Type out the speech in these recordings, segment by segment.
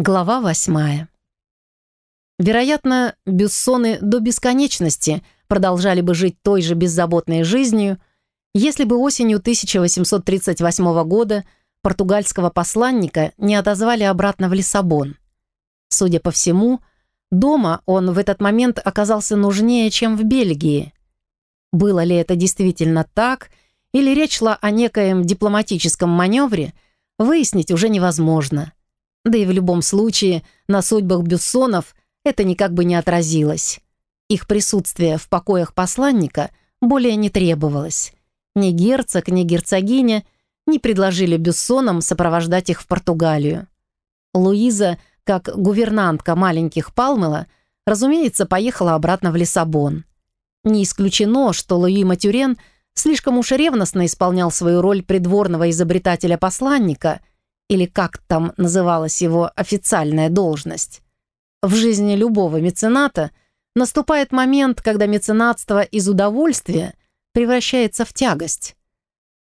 Глава восьмая. Вероятно, Бюссоны до бесконечности продолжали бы жить той же беззаботной жизнью, если бы осенью 1838 года португальского посланника не отозвали обратно в Лиссабон. Судя по всему, дома он в этот момент оказался нужнее, чем в Бельгии. Было ли это действительно так, или речь шла о некоем дипломатическом маневре, выяснить уже невозможно – да и в любом случае на судьбах Бюссонов это никак бы не отразилось. Их присутствие в покоях посланника более не требовалось. Ни герцог, ни герцогиня не предложили Бюссонам сопровождать их в Португалию. Луиза, как гувернантка маленьких Палмела, разумеется, поехала обратно в Лиссабон. Не исключено, что Луи Матюрен слишком уж ревностно исполнял свою роль придворного изобретателя-посланника – или как там называлась его официальная должность. В жизни любого мецената наступает момент, когда меценатство из удовольствия превращается в тягость.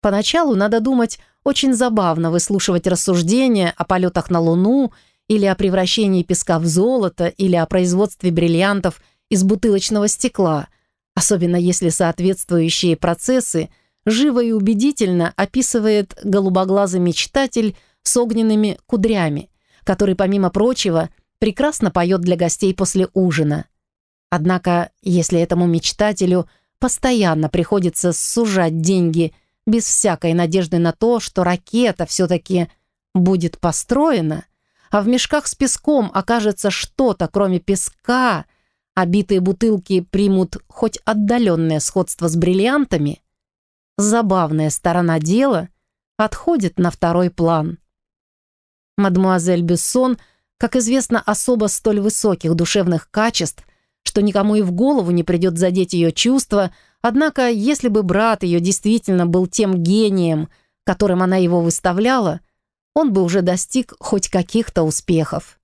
Поначалу, надо думать, очень забавно выслушивать рассуждения о полетах на Луну или о превращении песка в золото или о производстве бриллиантов из бутылочного стекла, особенно если соответствующие процессы живо и убедительно описывает голубоглазый мечтатель с огненными кудрями, который, помимо прочего, прекрасно поет для гостей после ужина. Однако, если этому мечтателю постоянно приходится сужать деньги без всякой надежды на то, что ракета все-таки будет построена, а в мешках с песком окажется что-то, кроме песка, а битые бутылки примут хоть отдаленное сходство с бриллиантами, забавная сторона дела отходит на второй план. Мадмуазель Бессон, как известно, особо столь высоких душевных качеств, что никому и в голову не придет задеть ее чувства, однако если бы брат ее действительно был тем гением, которым она его выставляла, он бы уже достиг хоть каких-то успехов.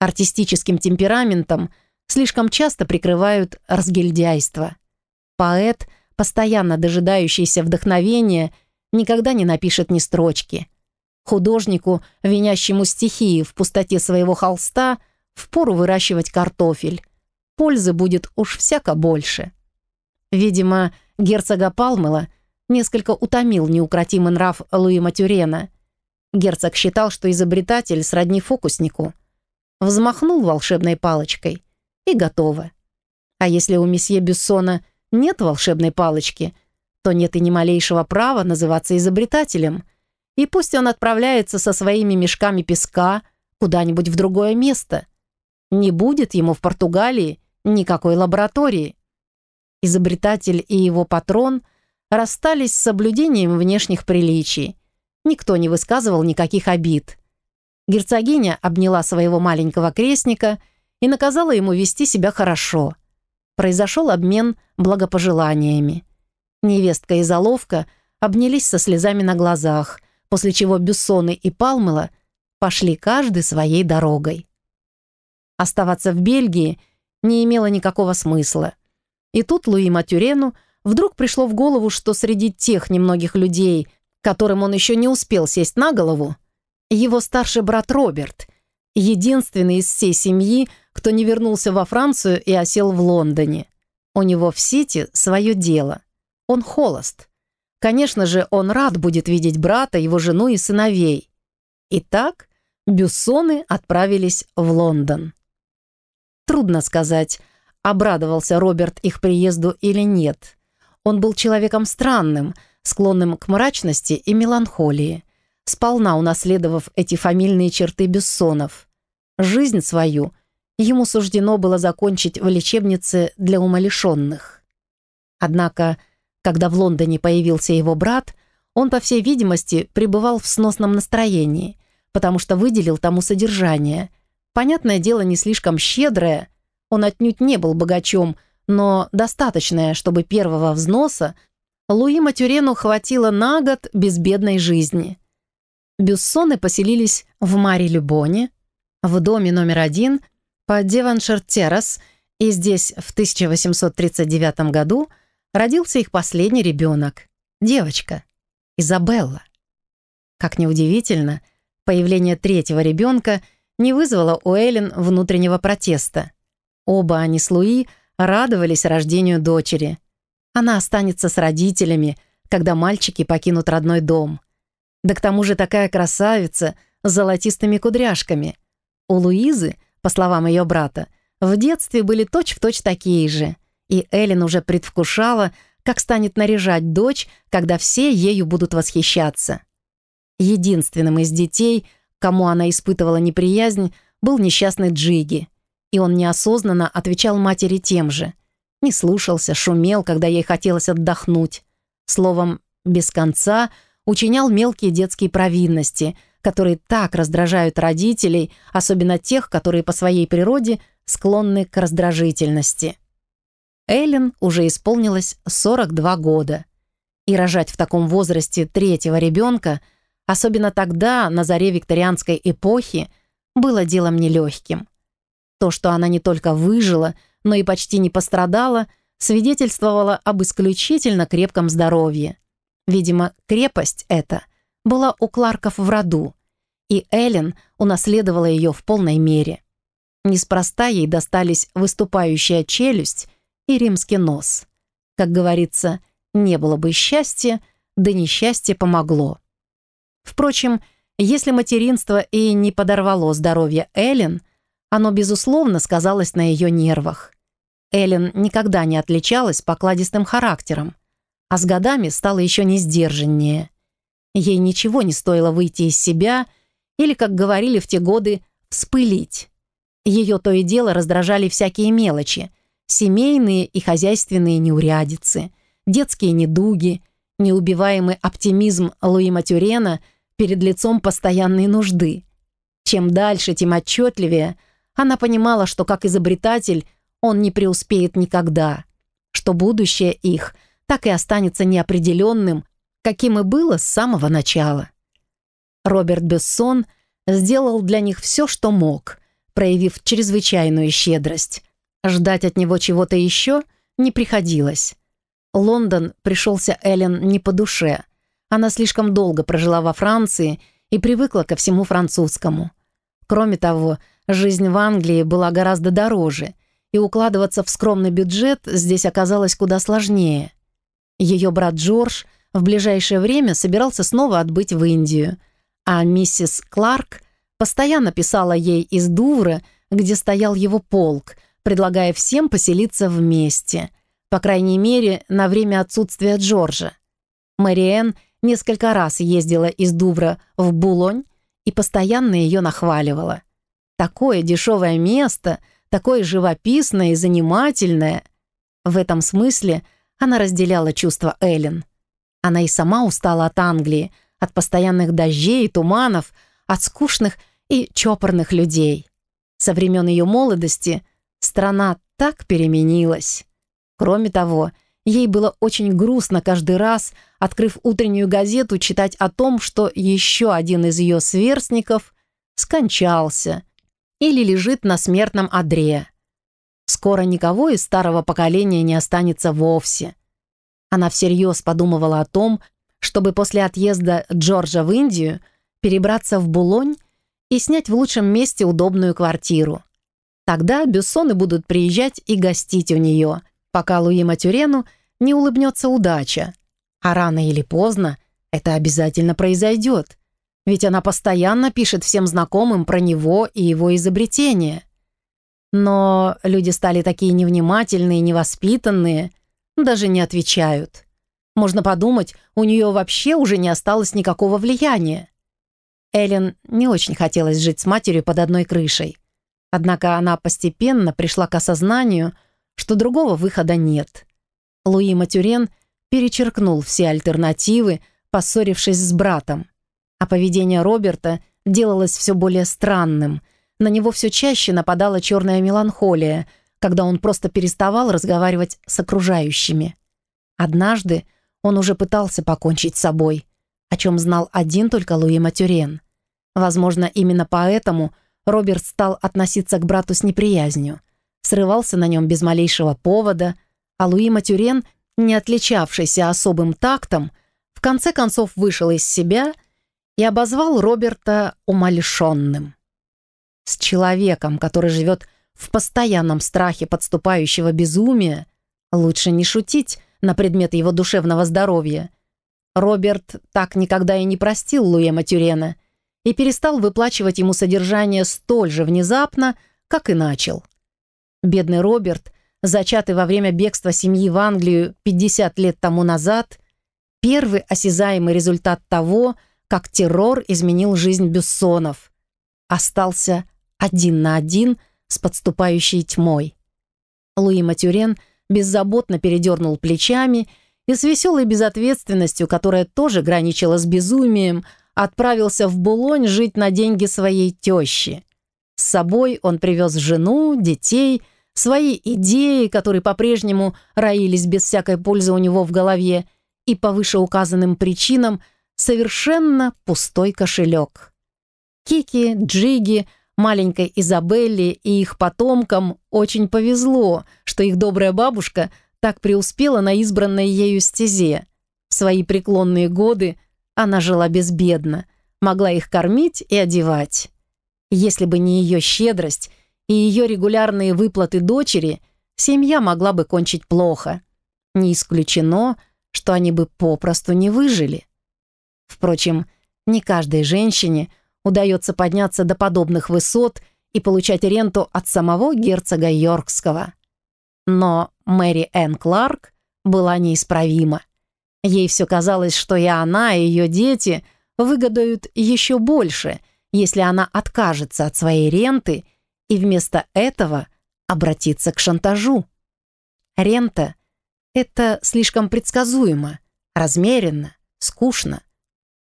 Артистическим темпераментом слишком часто прикрывают разгильдяйство. Поэт, постоянно дожидающийся вдохновения, никогда не напишет ни строчки – Художнику, винящему стихии в пустоте своего холста, впору выращивать картофель. Пользы будет уж всяко больше. Видимо, герцога Палмела несколько утомил неукротимый нрав Луи Матюрена. Герцог считал, что изобретатель сродни фокуснику. Взмахнул волшебной палочкой, и готово. А если у месье Бюссона нет волшебной палочки, то нет и ни малейшего права называться изобретателем — и пусть он отправляется со своими мешками песка куда-нибудь в другое место. Не будет ему в Португалии никакой лаборатории. Изобретатель и его патрон расстались с соблюдением внешних приличий. Никто не высказывал никаких обид. Герцогиня обняла своего маленького крестника и наказала ему вести себя хорошо. Произошел обмен благопожеланиями. Невестка и заловка обнялись со слезами на глазах, после чего Бюссоны и Палмела пошли каждый своей дорогой. Оставаться в Бельгии не имело никакого смысла. И тут Луи Матюрену вдруг пришло в голову, что среди тех немногих людей, которым он еще не успел сесть на голову, его старший брат Роберт, единственный из всей семьи, кто не вернулся во Францию и осел в Лондоне. У него в Сити свое дело. Он холост. Конечно же, он рад будет видеть брата, его жену и сыновей. Итак, Бюссоны отправились в Лондон. Трудно сказать, обрадовался Роберт их приезду или нет. Он был человеком странным, склонным к мрачности и меланхолии, сполна унаследовав эти фамильные черты Бюссонов. Жизнь свою ему суждено было закончить в лечебнице для умалишенных. Однако когда в Лондоне появился его брат, он, по всей видимости, пребывал в сносном настроении, потому что выделил тому содержание. Понятное дело, не слишком щедрое, он отнюдь не был богачом, но достаточное, чтобы первого взноса Луи Матюрену хватило на год безбедной жизни. Бюссоны поселились в Маре-Любоне, в доме номер один по Деваншер-Террас, и здесь в 1839 году – родился их последний ребенок — девочка, Изабелла. Как неудивительно, появление третьего ребенка не вызвало у Эллен внутреннего протеста. Оба они с Луи радовались рождению дочери. Она останется с родителями, когда мальчики покинут родной дом. Да к тому же такая красавица с золотистыми кудряшками. У Луизы, по словам ее брата, в детстве были точь-в-точь точь такие же, и Эллен уже предвкушала, как станет наряжать дочь, когда все ею будут восхищаться. Единственным из детей, кому она испытывала неприязнь, был несчастный Джиги, и он неосознанно отвечал матери тем же. Не слушался, шумел, когда ей хотелось отдохнуть. Словом, без конца учинял мелкие детские провинности, которые так раздражают родителей, особенно тех, которые по своей природе склонны к раздражительности. Эллен уже исполнилось 42 года. И рожать в таком возрасте третьего ребенка, особенно тогда, на заре викторианской эпохи, было делом нелегким. То, что она не только выжила, но и почти не пострадала, свидетельствовало об исключительно крепком здоровье. Видимо, крепость эта была у Кларков в роду, и Эллен унаследовала ее в полной мере. Неспроста ей достались выступающая челюсть и римский нос. Как говорится, не было бы счастья, да несчастье помогло. Впрочем, если материнство и не подорвало здоровье Эллен, оно, безусловно, сказалось на ее нервах. Эллен никогда не отличалась покладистым характером, а с годами стала еще не сдержаннее. Ей ничего не стоило выйти из себя или, как говорили в те годы, вспылить. Ее то и дело раздражали всякие мелочи, семейные и хозяйственные неурядицы, детские недуги, неубиваемый оптимизм Луи Матюрена перед лицом постоянной нужды. Чем дальше, тем отчетливее она понимала, что как изобретатель он не преуспеет никогда, что будущее их так и останется неопределенным, каким и было с самого начала. Роберт Бессон сделал для них все, что мог, проявив чрезвычайную щедрость. Ждать от него чего-то еще не приходилось. Лондон пришелся Эллен не по душе. Она слишком долго прожила во Франции и привыкла ко всему французскому. Кроме того, жизнь в Англии была гораздо дороже — и укладываться в скромный бюджет здесь оказалось куда сложнее. Ее брат Джордж в ближайшее время собирался снова отбыть в Индию, а миссис Кларк постоянно писала ей из Дувра, где стоял его полк, предлагая всем поселиться вместе, по крайней мере, на время отсутствия Джорджа. Мэриэн несколько раз ездила из Дувра в Булонь и постоянно ее нахваливала. Такое дешевое место — такое живописное и занимательное. В этом смысле она разделяла чувства Эллен. Она и сама устала от Англии, от постоянных дождей и туманов, от скучных и чопорных людей. Со времен ее молодости страна так переменилась. Кроме того, ей было очень грустно каждый раз, открыв утреннюю газету, читать о том, что еще один из ее сверстников скончался или лежит на смертном одре. Скоро никого из старого поколения не останется вовсе. Она всерьез подумывала о том, чтобы после отъезда Джорджа в Индию перебраться в Булонь и снять в лучшем месте удобную квартиру. Тогда Бюссоны будут приезжать и гостить у нее, пока Луи Матюрену не улыбнется удача. А рано или поздно это обязательно произойдет ведь она постоянно пишет всем знакомым про него и его изобретение. Но люди стали такие невнимательные, невоспитанные, даже не отвечают. Можно подумать, у нее вообще уже не осталось никакого влияния. Эллен не очень хотелось жить с матерью под одной крышей. Однако она постепенно пришла к осознанию, что другого выхода нет. Луи Матюрен перечеркнул все альтернативы, поссорившись с братом. А поведение Роберта делалось все более странным. На него все чаще нападала черная меланхолия, когда он просто переставал разговаривать с окружающими. Однажды он уже пытался покончить с собой, о чем знал один только Луи Матюрен. Возможно, именно поэтому Роберт стал относиться к брату с неприязнью, срывался на нем без малейшего повода, а Луи Матюрен, не отличавшийся особым тактом, в конце концов вышел из себя — и обозвал Роберта умалишенным. С человеком, который живет в постоянном страхе подступающего безумия, лучше не шутить на предмет его душевного здоровья. Роберт так никогда и не простил Луэма Тюрена и перестал выплачивать ему содержание столь же внезапно, как и начал. Бедный Роберт, зачатый во время бегства семьи в Англию 50 лет тому назад, первый осязаемый результат того, как террор изменил жизнь Бюссонов, остался один на один с подступающей тьмой. Луи Матюрен беззаботно передернул плечами и с веселой безответственностью, которая тоже граничила с безумием, отправился в Булонь жить на деньги своей тещи. С собой он привез жену, детей, свои идеи, которые по-прежнему роились без всякой пользы у него в голове, и по вышеуказанным причинам совершенно пустой кошелек. Кики, Джиги, маленькой Изабелле и их потомкам очень повезло, что их добрая бабушка так преуспела на избранной ею стезе. В свои преклонные годы она жила безбедно, могла их кормить и одевать. Если бы не ее щедрость и ее регулярные выплаты дочери, семья могла бы кончить плохо. Не исключено, что они бы попросту не выжили. Впрочем, не каждой женщине удается подняться до подобных высот и получать ренту от самого герцога Йоркского. Но Мэри Энн Кларк была неисправима. Ей все казалось, что и она, и ее дети выгодают еще больше, если она откажется от своей ренты и вместо этого обратится к шантажу. Рента — это слишком предсказуемо, размеренно, скучно.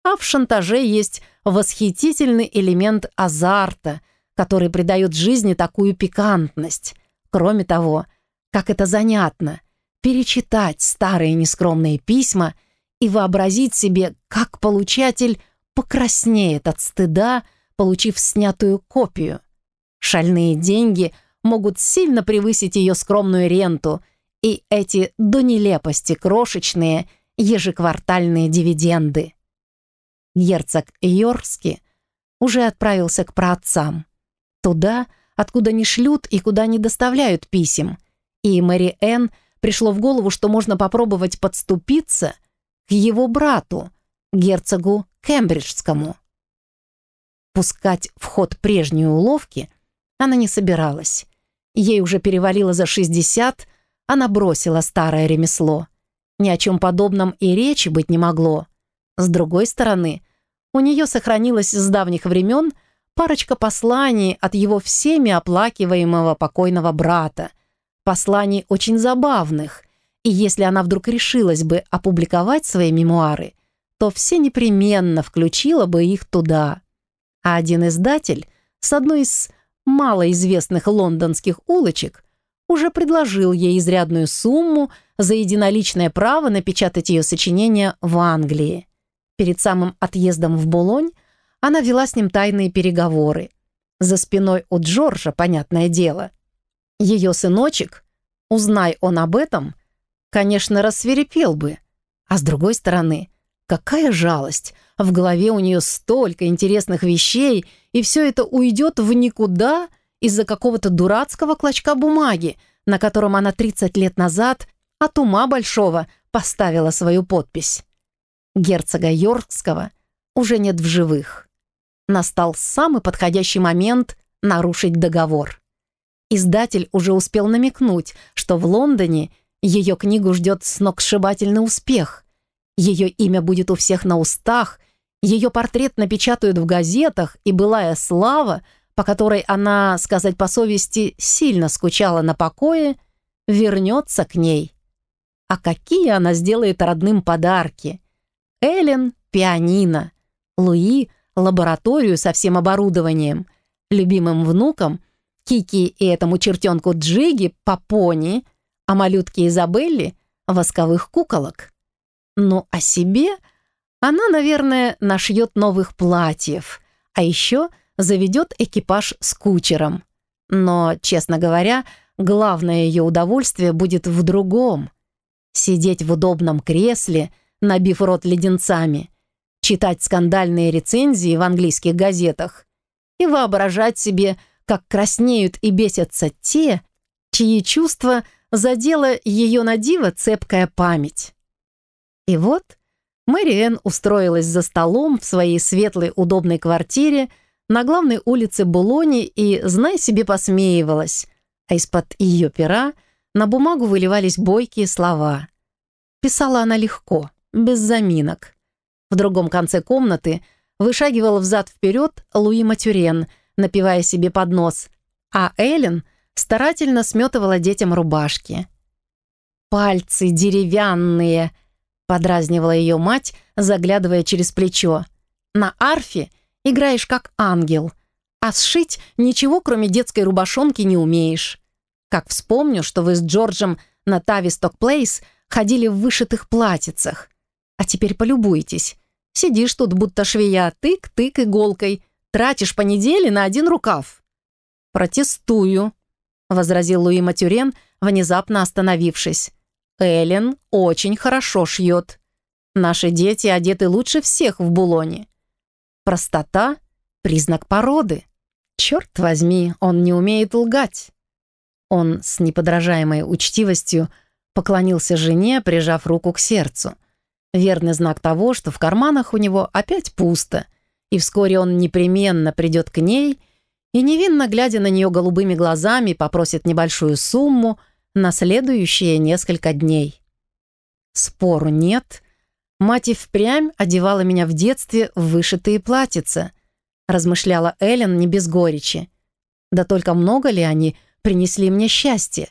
А в шантаже есть восхитительный элемент азарта, который придает жизни такую пикантность. Кроме того, как это занятно — перечитать старые нескромные письма и вообразить себе, как получатель покраснеет от стыда, получив снятую копию. Шальные деньги могут сильно превысить ее скромную ренту, и эти до нелепости крошечные ежеквартальные дивиденды герцог Йоркский, уже отправился к праотцам. Туда, откуда не шлют и куда не доставляют писем. И Мэри Энн пришло в голову, что можно попробовать подступиться к его брату, герцогу Кембриджскому. Пускать в ход прежние уловки она не собиралась. Ей уже перевалило за 60, она бросила старое ремесло. Ни о чем подобном и речи быть не могло. С другой стороны, у нее сохранилась с давних времен парочка посланий от его всеми оплакиваемого покойного брата. Посланий очень забавных, и если она вдруг решилась бы опубликовать свои мемуары, то все непременно включила бы их туда. А один издатель с одной из малоизвестных лондонских улочек уже предложил ей изрядную сумму за единоличное право напечатать ее сочинение в Англии. Перед самым отъездом в Булонь она вела с ним тайные переговоры. За спиной у Джорджа, понятное дело. Ее сыночек, узнай он об этом, конечно, рассверепел бы. А с другой стороны, какая жалость. В голове у нее столько интересных вещей, и все это уйдет в никуда из-за какого-то дурацкого клочка бумаги, на котором она 30 лет назад от ума большого поставила свою подпись герцога Йоркского уже нет в живых. Настал самый подходящий момент нарушить договор. Издатель уже успел намекнуть, что в Лондоне ее книгу ждет сногсшибательный успех. Ее имя будет у всех на устах, ее портрет напечатают в газетах, и былая слава, по которой она, сказать по совести, сильно скучала на покое, вернется к ней. А какие она сделает родным подарки! Эллен — пианино, Луи — лабораторию со всем оборудованием, любимым внукам Кики и этому чертенку Джиги по пони, а малютке Изабелли — восковых куколок. Ну, а себе она, наверное, нашьет новых платьев, а еще заведет экипаж с кучером. Но, честно говоря, главное ее удовольствие будет в другом. Сидеть в удобном кресле — набив рот леденцами, читать скандальные рецензии в английских газетах и воображать себе, как краснеют и бесятся те, чьи чувства задела ее на диво цепкая память. И вот Мэриэн устроилась за столом в своей светлой удобной квартире на главной улице Булони и, знай себе, посмеивалась, а из-под ее пера на бумагу выливались бойкие слова. Писала она легко, без заминок. В другом конце комнаты вышагивал взад-вперед Луи Матюрен, напивая себе под нос, а Эллен старательно сметывала детям рубашки. «Пальцы деревянные!» — подразнивала ее мать, заглядывая через плечо. «На арфе играешь как ангел, а сшить ничего, кроме детской рубашонки, не умеешь. Как вспомню, что вы с Джорджем на Тависток Плейс ходили в вышитых платьицах. А теперь полюбуйтесь. Сидишь тут, будто швея, тык-тык иголкой, тратишь по неделе на один рукав». «Протестую», — возразил Луи Матюрен, внезапно остановившись. «Эллен очень хорошо шьет. Наши дети одеты лучше всех в Булоне. Простота — признак породы. Черт возьми, он не умеет лгать». Он с неподражаемой учтивостью поклонился жене, прижав руку к сердцу. Верный знак того, что в карманах у него опять пусто, и вскоре он непременно придет к ней и, невинно глядя на нее голубыми глазами, попросит небольшую сумму на следующие несколько дней. Спору нет. Мать и впрямь одевала меня в детстве в вышитые платьица, размышляла Эллен не без горечи. Да только много ли они принесли мне счастье?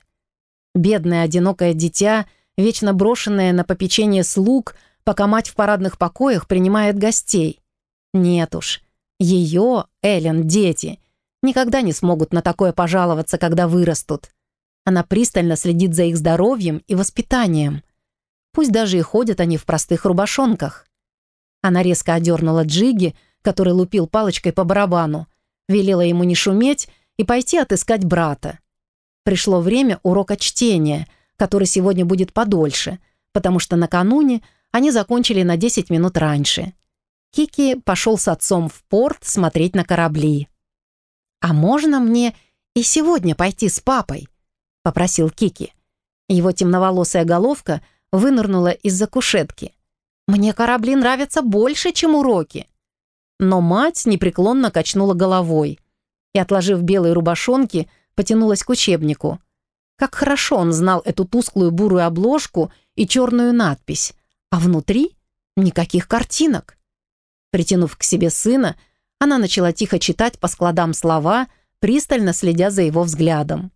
Бедное одинокое дитя, вечно брошенное на попечение слуг, пока мать в парадных покоях принимает гостей. Нет уж, ее, Эллен, дети никогда не смогут на такое пожаловаться, когда вырастут. Она пристально следит за их здоровьем и воспитанием. Пусть даже и ходят они в простых рубашонках. Она резко одернула Джиги, который лупил палочкой по барабану, велела ему не шуметь и пойти отыскать брата. Пришло время урока чтения, который сегодня будет подольше, потому что накануне они закончили на 10 минут раньше. Кики пошел с отцом в порт смотреть на корабли. «А можно мне и сегодня пойти с папой?» — попросил Кики. Его темноволосая головка вынырнула из-за кушетки. «Мне корабли нравятся больше, чем уроки». Но мать непреклонно качнула головой и, отложив белые рубашонки, потянулась к учебнику. Как хорошо он знал эту тусклую бурую обложку и черную надпись, а внутри никаких картинок. Притянув к себе сына, она начала тихо читать по складам слова, пристально следя за его взглядом.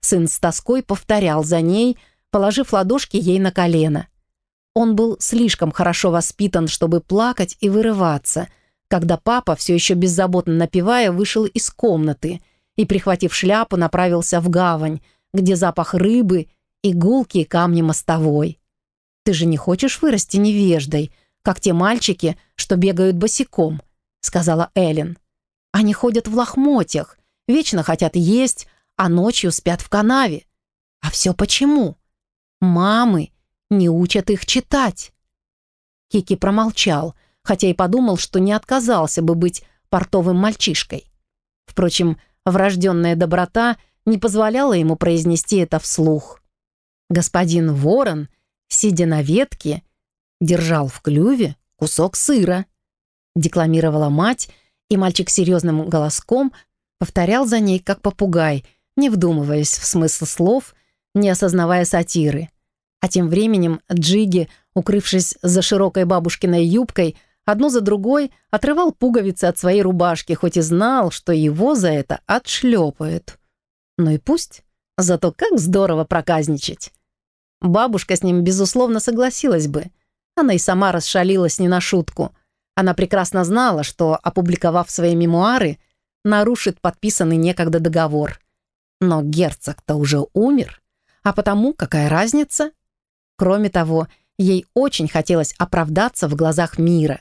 Сын с тоской повторял за ней, положив ладошки ей на колено. Он был слишком хорошо воспитан, чтобы плакать и вырываться, когда папа, все еще беззаботно напевая, вышел из комнаты и, прихватив шляпу, направился в гавань, где запах рыбы и гулкие камни мостовой. «Ты же не хочешь вырасти невеждой, как те мальчики, что бегают босиком?» — сказала Эллен. «Они ходят в лохмотьях, вечно хотят есть, а ночью спят в канаве. А все почему? Мамы не учат их читать». Кики промолчал, хотя и подумал, что не отказался бы быть портовым мальчишкой. Впрочем, врожденная доброта не позволяла ему произнести это вслух. Господин Ворон, сидя на ветке, держал в клюве кусок сыра декламировала мать, и мальчик серьезным голоском повторял за ней, как попугай, не вдумываясь в смысл слов, не осознавая сатиры. А тем временем Джиги, укрывшись за широкой бабушкиной юбкой, одну за другой отрывал пуговицы от своей рубашки, хоть и знал, что его за это отшлепают. Ну и пусть. Зато как здорово проказничать. Бабушка с ним, безусловно, согласилась бы. Она и сама расшалилась не на шутку. Она прекрасно знала, что, опубликовав свои мемуары, нарушит подписанный некогда договор. Но герцог-то уже умер, а потому какая разница? Кроме того, ей очень хотелось оправдаться в глазах мира.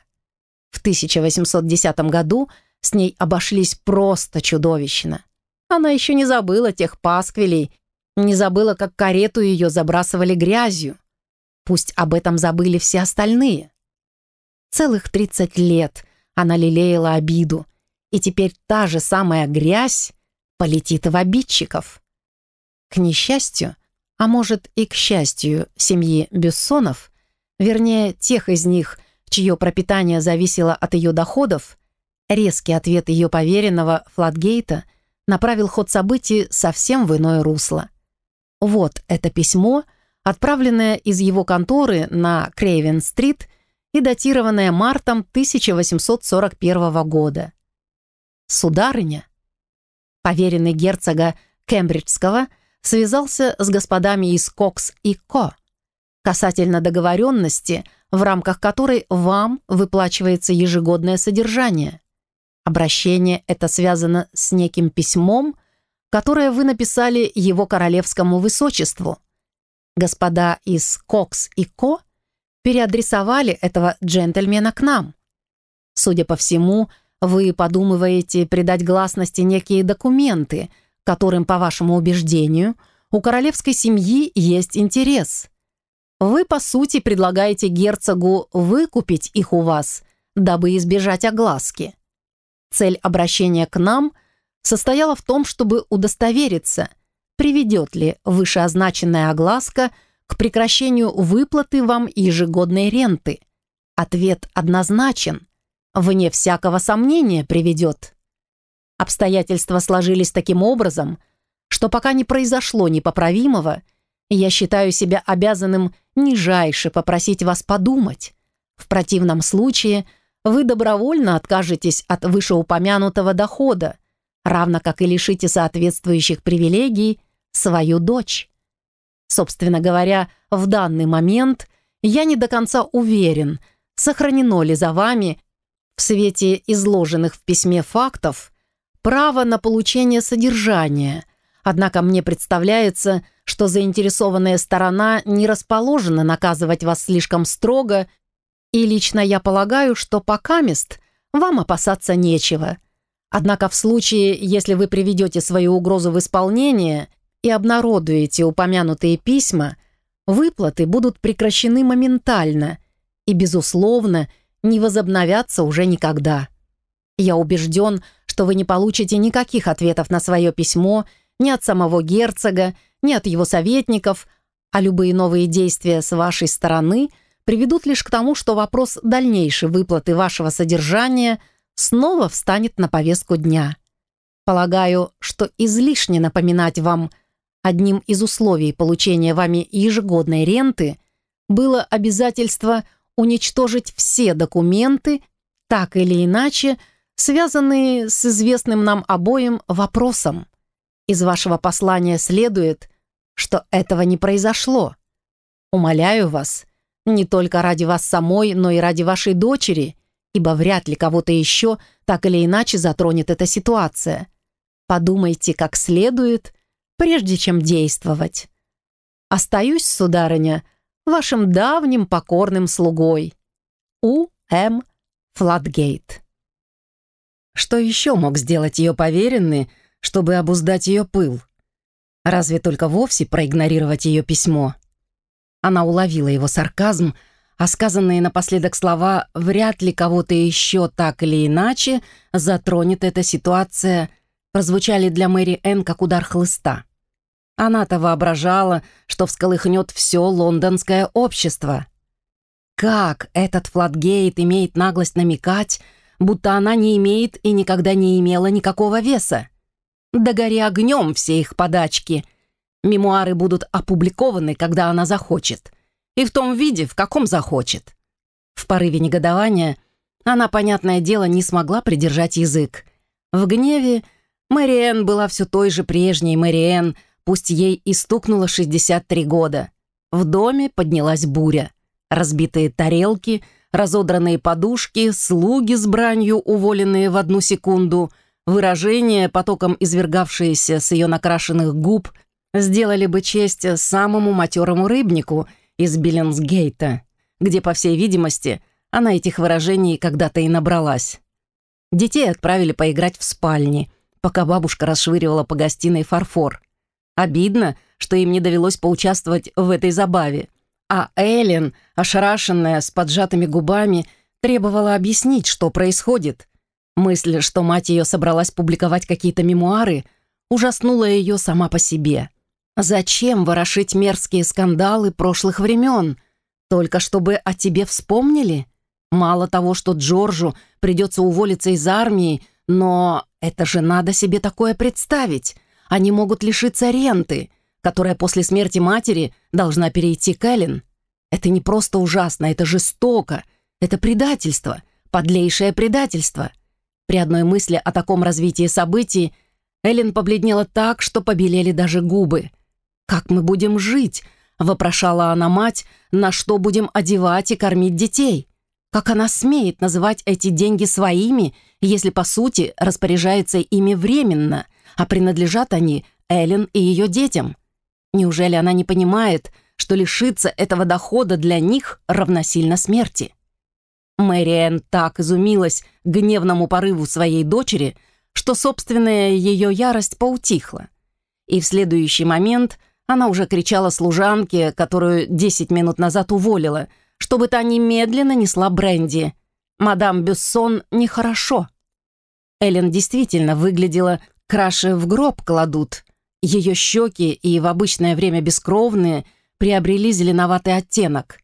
В 1810 году с ней обошлись просто чудовищно. Она еще не забыла тех пасквилей, не забыла, как карету ее забрасывали грязью. Пусть об этом забыли все остальные. Целых 30 лет она лелеяла обиду, и теперь та же самая грязь полетит в обидчиков. К несчастью, а может и к счастью семьи Бессонов, вернее, тех из них, чье пропитание зависело от ее доходов, резкий ответ ее поверенного Флатгейта направил ход событий совсем в иное русло. Вот это письмо, отправленное из его конторы на Крейвен-стрит и датированное мартом 1841 года. «Сударыня», поверенный герцога Кембриджского, связался с господами из Кокс и Ко касательно договоренности, в рамках которой вам выплачивается ежегодное содержание. Обращение это связано с неким письмом, которое вы написали его королевскому высочеству. Господа из Кокс и Ко переадресовали этого джентльмена к нам. Судя по всему, вы подумываете придать гласности некие документы, которым, по вашему убеждению, у королевской семьи есть интерес. Вы, по сути, предлагаете герцогу выкупить их у вас, дабы избежать огласки. Цель обращения к нам состояла в том, чтобы удостовериться, приведет ли вышеозначенная огласка к прекращению выплаты вам ежегодной ренты. Ответ однозначен вне всякого сомнения приведет. Обстоятельства сложились таким образом, что пока не произошло непоправимого, я считаю себя обязанным нижайше попросить вас подумать. В противном случае вы добровольно откажетесь от вышеупомянутого дохода, равно как и лишите соответствующих привилегий свою дочь. Собственно говоря, в данный момент я не до конца уверен, сохранено ли за вами в свете изложенных в письме фактов право на получение содержания, однако мне представляется, что заинтересованная сторона не расположена наказывать вас слишком строго, и лично я полагаю, что пока мест вам опасаться нечего. Однако в случае, если вы приведете свою угрозу в исполнение и обнародуете упомянутые письма, выплаты будут прекращены моментально и, безусловно, не возобновятся уже никогда. Я убежден, что вы не получите никаких ответов на свое письмо ни от самого герцога, ни от его советников, а любые новые действия с вашей стороны приведут лишь к тому, что вопрос дальнейшей выплаты вашего содержания снова встанет на повестку дня. Полагаю, что излишне напоминать вам, одним из условий получения вами ежегодной ренты было обязательство – уничтожить все документы, так или иначе, связанные с известным нам обоим вопросом. Из вашего послания следует, что этого не произошло. Умоляю вас, не только ради вас самой, но и ради вашей дочери, ибо вряд ли кого-то еще так или иначе затронет эта ситуация. Подумайте как следует, прежде чем действовать. Остаюсь, сударыня, вашим давним покорным слугой. У. М. Флатгейт. Что еще мог сделать ее поверенный, чтобы обуздать ее пыл? Разве только вовсе проигнорировать ее письмо? Она уловила его сарказм, а сказанные напоследок слова «вряд ли кого-то еще так или иначе затронет эта ситуация» прозвучали для Мэри Энн как удар хлыста. Она-то воображала, что всколыхнет все лондонское общество. Как этот Флатгейт имеет наглость намекать, будто она не имеет и никогда не имела никакого веса? Да гори огнем все их подачки. Мемуары будут опубликованы, когда она захочет. И в том виде, в каком захочет. В порыве негодования она, понятное дело, не смогла придержать язык. В гневе Мэриэн была все той же прежней Мэриэн, пусть ей и стукнуло 63 года. В доме поднялась буря. Разбитые тарелки, разодранные подушки, слуги с бранью, уволенные в одну секунду, выражения, потоком извергавшиеся с ее накрашенных губ, сделали бы честь самому матерому рыбнику из Биллинсгейта, где, по всей видимости, она этих выражений когда-то и набралась. Детей отправили поиграть в спальне, пока бабушка расшвыривала по гостиной фарфор. Обидно, что им не довелось поучаствовать в этой забаве. А Эллен, ошарашенная, с поджатыми губами, требовала объяснить, что происходит. Мысль, что мать ее собралась публиковать какие-то мемуары, ужаснула ее сама по себе. Зачем ворошить мерзкие скандалы прошлых времен? Только чтобы о тебе вспомнили? Мало того, что Джорджу придется уволиться из армии, но это же надо себе такое представить. Они могут лишиться ренты, которая после смерти матери должна перейти к Эллен. Это не просто ужасно, это жестоко, это предательство, подлейшее предательство. При одной мысли о таком развитии событий Эллен побледнела так, что побелели даже губы. «Как мы будем жить?» — вопрошала она мать, «на что будем одевать и кормить детей?» Как она смеет называть эти деньги своими, если, по сути, распоряжается ими временно, а принадлежат они Эллен и ее детям? Неужели она не понимает, что лишиться этого дохода для них равносильно смерти? Мэриэн так изумилась гневному порыву своей дочери, что собственная ее ярость поутихла. И в следующий момент она уже кричала служанке, которую 10 минут назад уволила, чтобы та немедленно несла бренди. Мадам Бюссон нехорошо. Эллен действительно выглядела краше в гроб кладут. Ее щеки и в обычное время бескровные приобрели зеленоватый оттенок.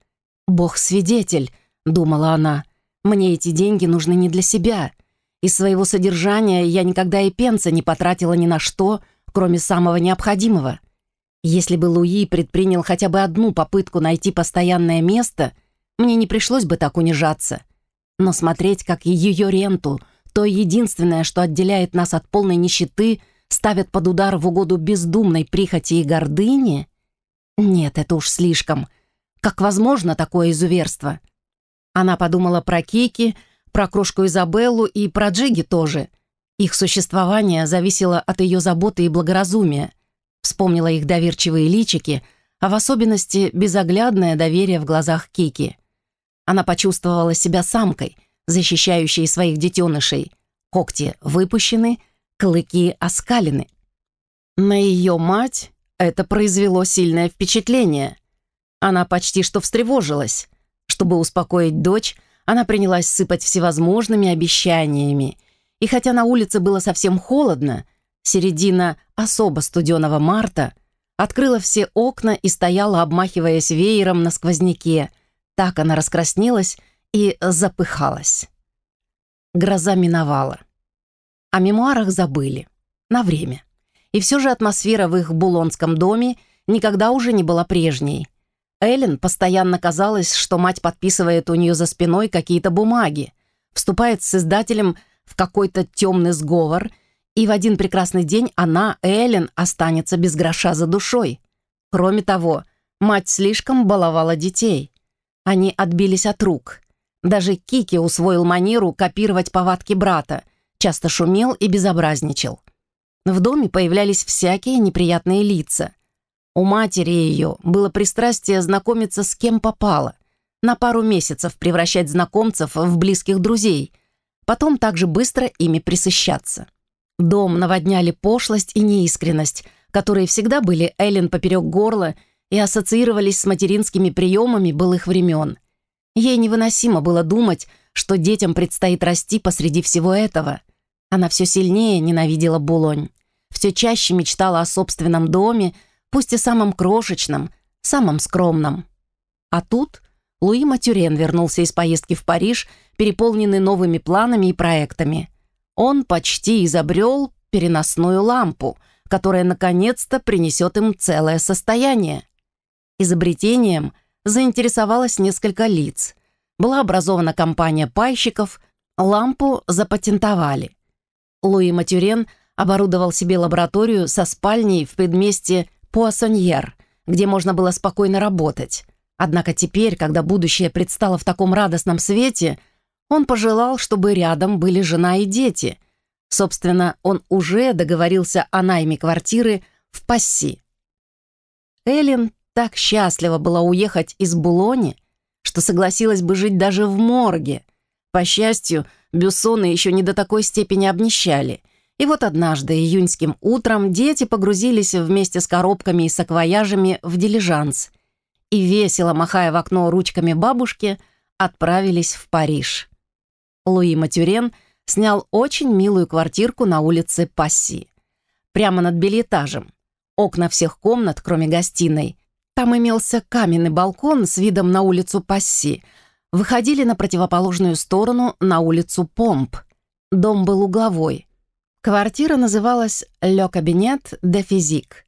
«Бог свидетель», — думала она, — «мне эти деньги нужны не для себя. Из своего содержания я никогда и пенса не потратила ни на что, кроме самого необходимого. Если бы Луи предпринял хотя бы одну попытку найти постоянное место, мне не пришлось бы так унижаться. Но смотреть, как ее ренту, то единственное, что отделяет нас от полной нищеты, ставят под удар в угоду бездумной прихоти и гордыни? Нет, это уж слишком. Как возможно такое изуверство? Она подумала про Кики, про крошку Изабеллу и про Джиги тоже. Их существование зависело от ее заботы и благоразумия. Вспомнила их доверчивые личики, а в особенности безоглядное доверие в глазах Кики. Она почувствовала себя самкой, защищающей своих детенышей. Когти выпущены, клыки оскалены. На ее мать это произвело сильное впечатление. Она почти что встревожилась. Чтобы успокоить дочь, она принялась сыпать всевозможными обещаниями. И хотя на улице было совсем холодно, середина особо студеного марта, открыла все окна и стояла, обмахиваясь веером на сквозняке — так она раскраснелась и запыхалась. Гроза миновала. О мемуарах забыли. На время. И все же атмосфера в их булонском доме никогда уже не была прежней. Эллен постоянно казалось, что мать подписывает у нее за спиной какие-то бумаги, вступает с издателем в какой-то темный сговор, и в один прекрасный день она, Эллен, останется без гроша за душой. Кроме того, мать слишком баловала детей. Они отбились от рук. Даже Кики усвоил манеру копировать повадки брата, часто шумел и безобразничал. В доме появлялись всякие неприятные лица. У матери ее было пристрастие знакомиться с кем попало, на пару месяцев превращать знакомцев в близких друзей, потом также быстро ими присыщаться. Дом наводняли пошлость и неискренность, которые всегда были Эллен поперек горла и ассоциировались с материнскими приемами былых времен. Ей невыносимо было думать, что детям предстоит расти посреди всего этого. Она все сильнее ненавидела Булонь. Все чаще мечтала о собственном доме, пусть и самом крошечном, самом скромном. А тут Луи Матюрен вернулся из поездки в Париж, переполненный новыми планами и проектами. Он почти изобрел переносную лампу, которая наконец-то принесет им целое состояние. Изобретением заинтересовалось несколько лиц. Была образована компания пайщиков, лампу запатентовали. Луи Матюрен оборудовал себе лабораторию со спальней в предместе Пуассоньер, где можно было спокойно работать. Однако теперь, когда будущее предстало в таком радостном свете, он пожелал, чтобы рядом были жена и дети. Собственно, он уже договорился о найме квартиры в Пасси. Эллен так счастлива была уехать из Булони, что согласилась бы жить даже в морге. По счастью, Бюссоны еще не до такой степени обнищали. И вот однажды, июньским утром, дети погрузились вместе с коробками и саквояжами в дилижанс и, весело махая в окно ручками бабушки, отправились в Париж. Луи Матюрен снял очень милую квартирку на улице Пасси. прямо над бельэтажем. Окна всех комнат, кроме гостиной. Там имелся каменный балкон с видом на улицу Пасси. Выходили на противоположную сторону, на улицу Помп. Дом был угловой. Квартира называлась «Ле Кабинет де Физик»,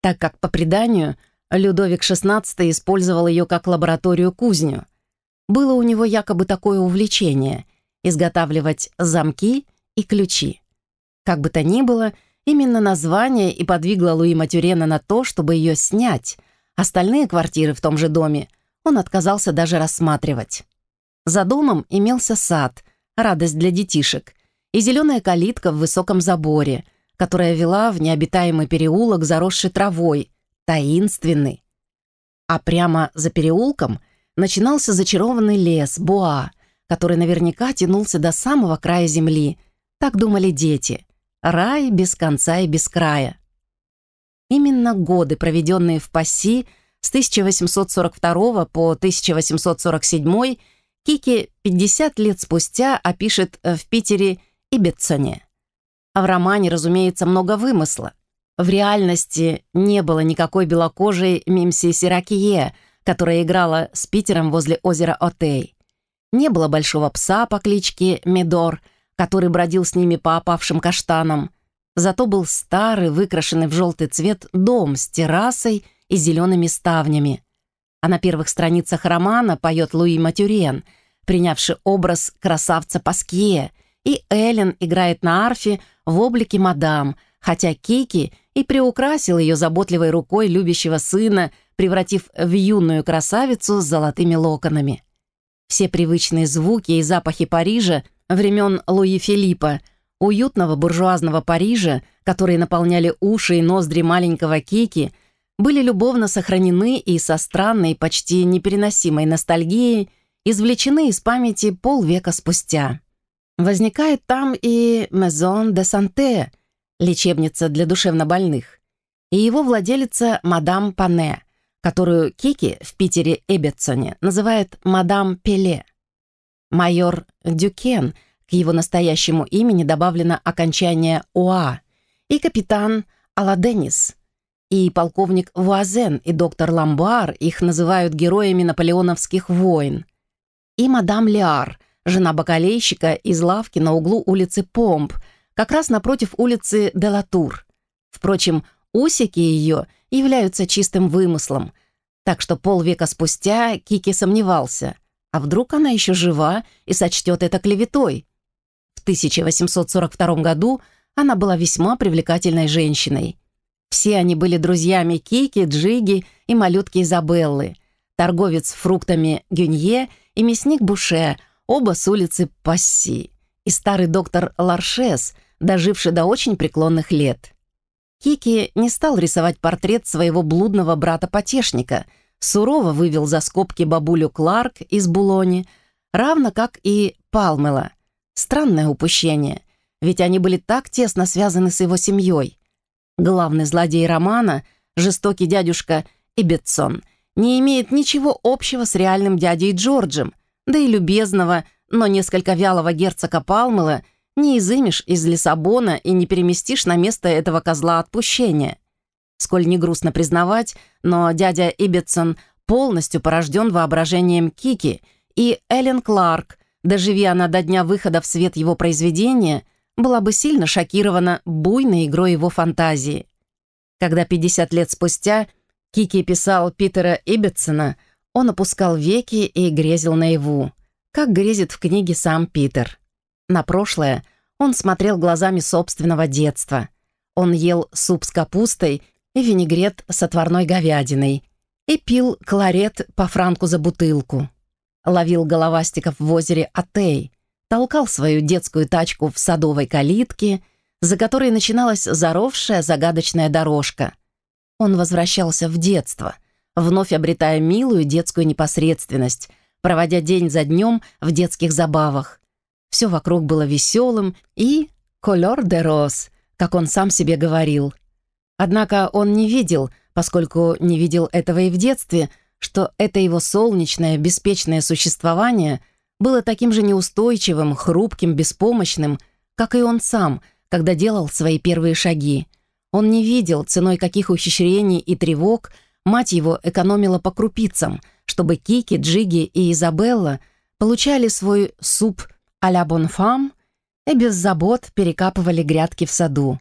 так как, по преданию, Людовик XVI использовал ее как лабораторию-кузню. Было у него якобы такое увлечение — изготавливать замки и ключи. Как бы то ни было, именно название и подвигло Луи Матюрена на то, чтобы ее снять. Остальные квартиры в том же доме он отказался даже рассматривать. За домом имелся сад, радость для детишек, и зеленая калитка в высоком заборе, которая вела в необитаемый переулок, заросший травой, таинственный. А прямо за переулком начинался зачарованный лес, Буа, который наверняка тянулся до самого края земли. Так думали дети. Рай без конца и без края. Именно годы, проведенные в Пасси с 1842 по 1847, Кики 50 лет спустя опишет в Питере Ибетсоне. А в романе, разумеется, много вымысла. В реальности не было никакой белокожей Мимси Сиракие, которая играла с Питером возле озера Отей. Не было большого пса по кличке Медор – который бродил с ними по опавшим каштанам. Зато был старый, выкрашенный в желтый цвет дом с террасой и зелеными ставнями. А на первых страницах романа поет Луи Матюрен, принявший образ красавца Паскье, и Эллен играет на арфе в облике мадам, хотя Кики и приукрасил ее заботливой рукой любящего сына, превратив в юную красавицу с золотыми локонами. Все привычные звуки и запахи Парижа времен Луи Филиппа, уютного буржуазного Парижа, которые наполняли уши и ноздри маленького Кики, были любовно сохранены и со странной, почти непереносимой ностальгией извлечены из памяти полвека спустя. Возникает там и Maison de Santé, лечебница для душевнобольных, и его владелица мадам Пане, которую Кики в Питере Эбетсоне называет мадам Пеле. Майор Дюкен, к его настоящему имени добавлено окончание «уа», и капитан Аладенис, и полковник Вуазен, и доктор Ламбуар, их называют героями наполеоновских войн, и мадам Лиар, жена бакалейщика из лавки на углу улицы Помп, как раз напротив улицы Делатур. Впрочем, усики ее являются чистым вымыслом, так что полвека спустя Кики сомневался, а вдруг она еще жива и сочтет это клеветой? В 1842 году она была весьма привлекательной женщиной. Все они были друзьями Кики, Джиги и малютки Изабеллы, торговец фруктами Гюнье и мясник Буше, оба с улицы Пасси, и старый доктор Ларшес, доживший до очень преклонных лет. Кики не стал рисовать портрет своего блудного брата-потешника – сурово вывел за скобки бабулю Кларк из Булони, равно как и Палмела. Странное упущение, ведь они были так тесно связаны с его семьей. Главный злодей романа, жестокий дядюшка Ибетсон, не имеет ничего общего с реальным дядей Джорджем, да и любезного, но несколько вялого герцога Палмела не изымешь из Лиссабона и не переместишь на место этого козла отпущения. Сколь не грустно признавать, но дядя Ибетсон полностью порожден воображением Кики, и Эллен Кларк, доживи она до дня выхода в свет его произведения, была бы сильно шокирована буйной игрой его фантазии. Когда 50 лет спустя Кики писал Питера Ибетсона, он опускал веки и грезил наяву, как грезит в книге сам Питер. На прошлое он смотрел глазами собственного детства. Он ел суп с капустой и винегрет с отварной говядиной, и пил кларет по франку за бутылку. Ловил головастиков в озере Атей, толкал свою детскую тачку в садовой калитке, за которой начиналась заросшая загадочная дорожка. Он возвращался в детство, вновь обретая милую детскую непосредственность, проводя день за днем в детских забавах. Все вокруг было веселым и «колор де роз», как он сам себе говорил — Однако он не видел, поскольку не видел этого и в детстве, что это его солнечное, беспечное существование было таким же неустойчивым, хрупким, беспомощным, как и он сам, когда делал свои первые шаги. Он не видел, ценой каких ухищрений и тревог мать его экономила по крупицам, чтобы Кики, Джиги и Изабелла получали свой суп а-ля бонфам и без забот перекапывали грядки в саду.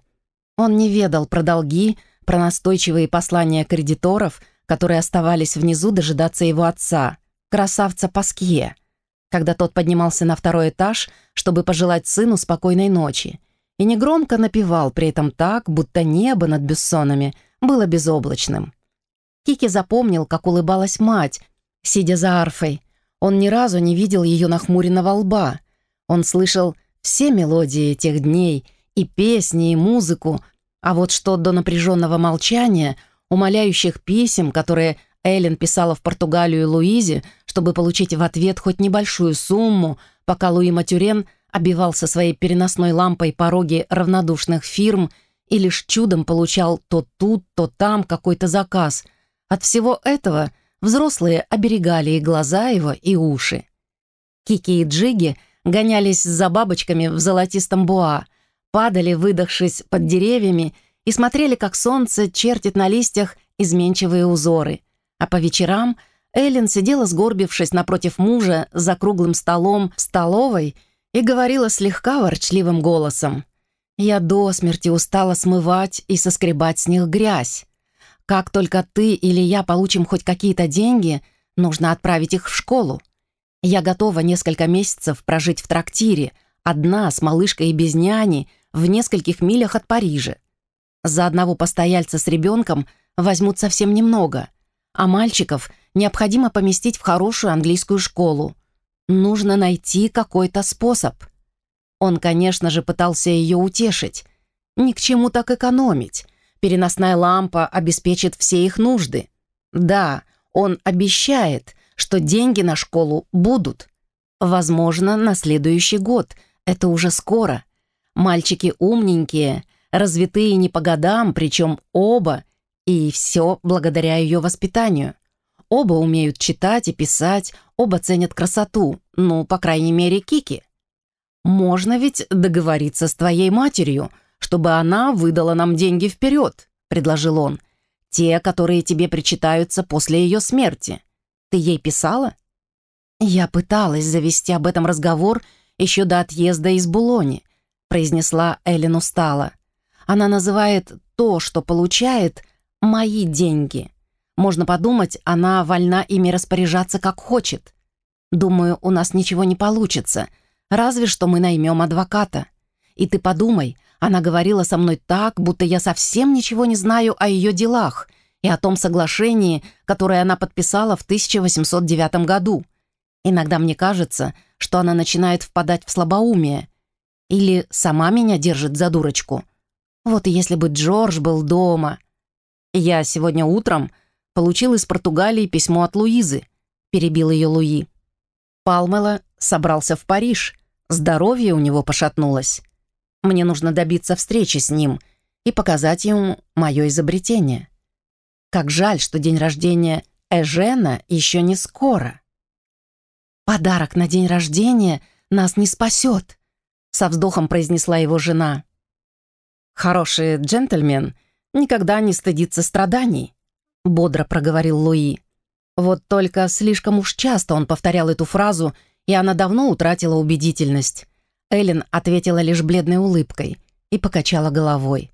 Он не ведал про долги, про настойчивые послания кредиторов, которые оставались внизу дожидаться его отца, красавца Паскье, когда тот поднимался на второй этаж, чтобы пожелать сыну спокойной ночи, и негромко напевал при этом так, будто небо над Бессонами было безоблачным. Кики запомнил, как улыбалась мать, сидя за арфой. Он ни разу не видел ее нахмуренного лба. Он слышал все мелодии тех дней, и песни, и музыку, а вот что до напряженного молчания, умоляющих писем, которые Эллен писала в Португалию Луизе, чтобы получить в ответ хоть небольшую сумму, пока Луи Матюрен обивался своей переносной лампой пороги равнодушных фирм и лишь чудом получал то тут, то там какой-то заказ. От всего этого взрослые оберегали и глаза его, и уши. Кики и Джиги гонялись за бабочками в золотистом буа, падали, выдохшись под деревьями, и смотрели, как солнце чертит на листьях изменчивые узоры. А по вечерам Эллен сидела, сгорбившись напротив мужа за круглым столом в столовой и говорила слегка ворчливым голосом. «Я до смерти устала смывать и соскребать с них грязь. Как только ты или я получим хоть какие-то деньги, нужно отправить их в школу. Я готова несколько месяцев прожить в трактире, одна, с малышкой и без няни, в нескольких милях от Парижа. За одного постояльца с ребенком возьмут совсем немного, а мальчиков необходимо поместить в хорошую английскую школу. Нужно найти какой-то способ. Он, конечно же, пытался ее утешить. Ни к чему так экономить. Переносная лампа обеспечит все их нужды. Да, он обещает, что деньги на школу будут. Возможно, на следующий год. Это уже скоро. Мальчики умненькие, развитые не по годам, причем оба, и все благодаря ее воспитанию. Оба умеют читать и писать, оба ценят красоту, ну, по крайней мере, Кики. Можно ведь договориться с твоей матерью, чтобы она выдала нам деньги вперед, предложил он. Те, которые тебе причитаются после ее смерти. Ты ей писала? Я пыталась завести об этом разговор еще до отъезда из Булони, произнесла Эллен устало. Она называет то, что получает, мои деньги. Можно подумать, она вольна ими распоряжаться как хочет. Думаю, у нас ничего не получится, разве что мы наймем адвоката. И ты подумай, она говорила со мной так, будто я совсем ничего не знаю о ее делах и о том соглашении, которое она подписала в 1809 году. Иногда мне кажется, что она начинает впадать в слабоумие, или сама меня держит за дурочку. Вот если бы Джордж был дома. Я сегодня утром получил из Португалии письмо от Луизы, перебил ее Луи. Палмела собрался в Париж, здоровье у него пошатнулось. Мне нужно добиться встречи с ним и показать ему мое изобретение. Как жаль, что день рождения Эжена еще не скоро. Подарок на день рождения нас не спасет, со вздохом произнесла его жена. «Хороший джентльмен никогда не стыдится страданий», бодро проговорил Луи. Вот только слишком уж часто он повторял эту фразу, и она давно утратила убедительность. Эллен ответила лишь бледной улыбкой и покачала головой.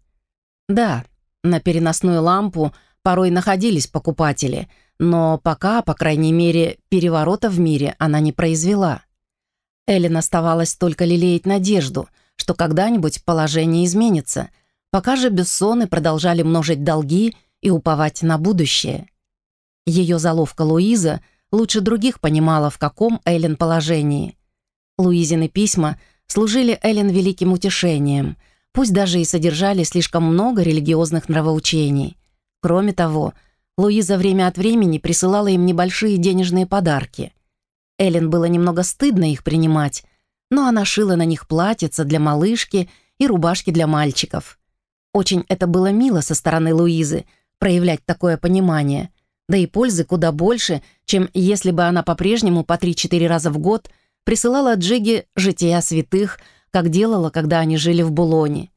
«Да, на переносную лампу порой находились покупатели, но пока, по крайней мере, переворота в мире она не произвела. Эллен оставалось только лелеять надежду, что когда-нибудь положение изменится, пока же Бессоны продолжали множить долги и уповать на будущее. Ее заловка Луиза лучше других понимала, в каком Эллен положении. Луизины письма служили Эллен великим утешением, пусть даже и содержали слишком много религиозных нравоучений. Кроме того, Луиза время от времени присылала им небольшие денежные подарки. Эллен было немного стыдно их принимать, но она шила на них платьица для малышки и рубашки для мальчиков. Очень это было мило со стороны Луизы проявлять такое понимание, да и пользы куда больше, чем если бы она по-прежнему по 3-4 раза в год присылала Джиге жития святых, как делала, когда они жили в Булоне.